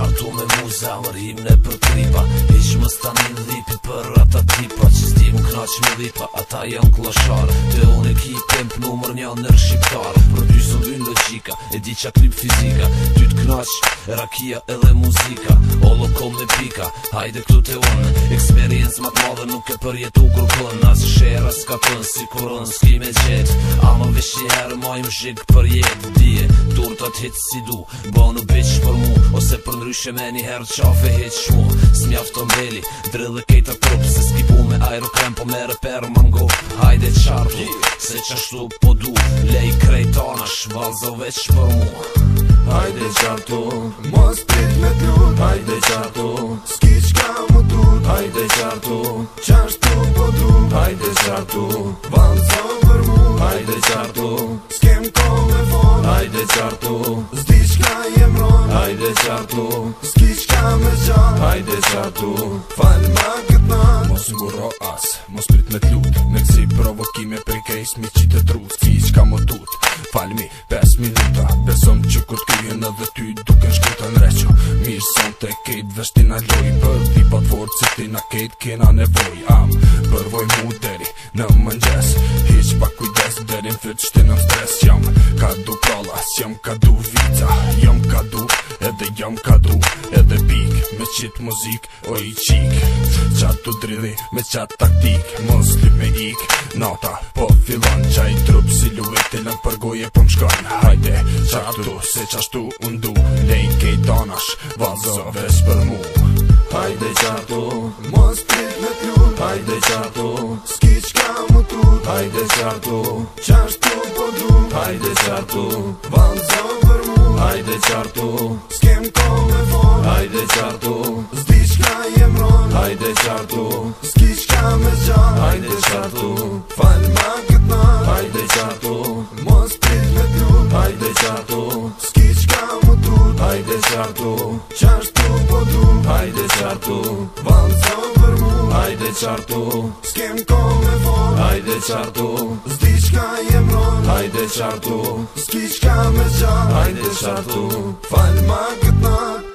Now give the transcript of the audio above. Qartu me muza, më rrim në për kripa Ishë më stanin dhipi për rrë Kaq me dhipa, ata janë klashar Të unë e ki temp numër një nër shqiptar Për dy së dy në e di qa krip fizika Ty të knaq, rakia edhe muzika Olo kom dhe pika, hajde këtu të unë Eksperiencë matë madhe nuk e përjetu kur kënë Nasë shera s'ka kënë, si kurën s'ki me gjetë Ama vesh një herë ma im për jetë Dije, tur të atë hitë si du, ba bitch për mu Ose për nërysh e me një herë Qafe e hitë shmu të mbeli, drillë Me aero krem po mere per mango ngur Hajde qartu, se qashtu po du Le i krejtona sh valzo veç për mu Hajde qartu, mos t'rit me t'lut Hajde qartu, s'kisht ka më dut Hajde qartu, qashtu po du Hajde qartu, valzo për mu Hajde qartu, s'kem to me for Hajde qartu, s'disht ka jemron Hajde qartu, s'kisht ka me zxon Hajde qartu, falë ma këtëna mos në goro as Mos prit me t'lut Në kësi provokime për kejs Mi qitë të trus Fi që më tut Falë mi 5 minuta Besom që kur t'kyjën Në dhe ty duke në shkuta në reqo Mi shë të kejt Dhe shtina loj Për t'i pa t'forë Si t'i na kejt Kena nevoj Am përvoj mu deri Në mëngjes Hish pa kujdes Deri në fyt shtinë në stres Jam ka du prala Jam ka du vica Jam ka du dhe jam kadu Edhe pik, me qit muzik, o i qik Qat të me qat taktik Mosli me ik, nata, po fillon Qaj trup, siluete, lën përgoje, po mshkon Hajde, qat të, se qashtu undu Lej kejt anash, vazove s'për mu Hajde qatu, mos prit me t'lu Hajde qatu, s'ki qka mu t'u Hajde qatu, qashtu po du Hajde qatu, valzo për mu Hajde qatu, s'ki qka mu t'u Hajde qartu Ski qka me qartu Hajde qartu Falë ma këtë nërë Hajde qartu Mos pil me trut Hajde qartu Ski qka mu trut Hajde qartu Qashtu po trut Hajde qartu Valë zë për Hajde qartu S'kem ko me fort Hajde qartu Zdi qka jem ron Hajde qartu Ski me qartu Hajde qartu Falë ma këtë